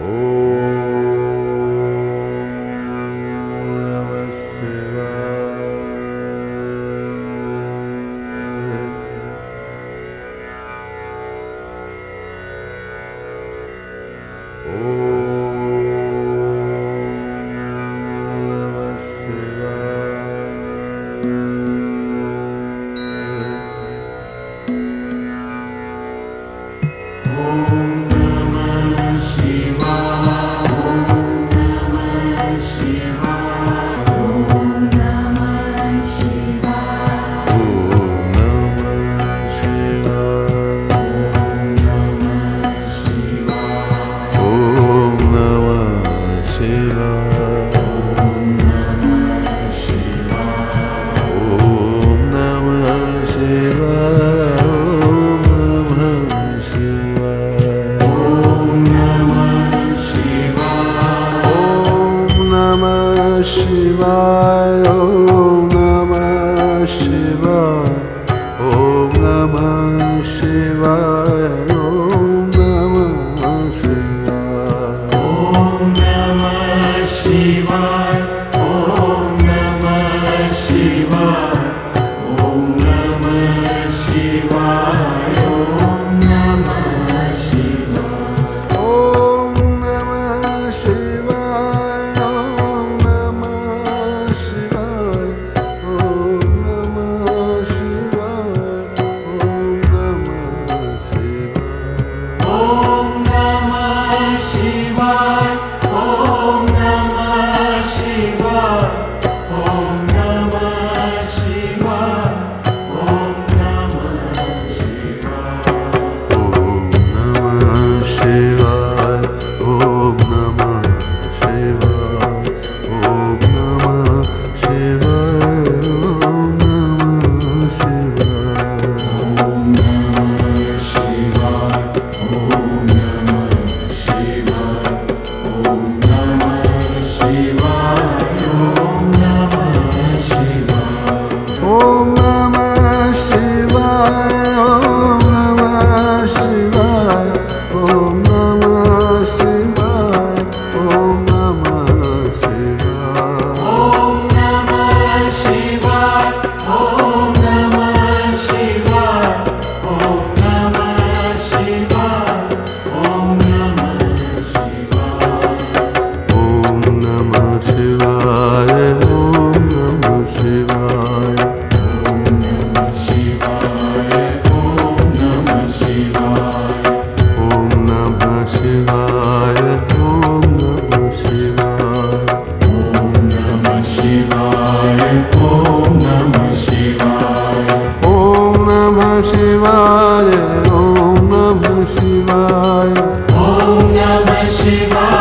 Oh. शिवाय Oh. Shiva.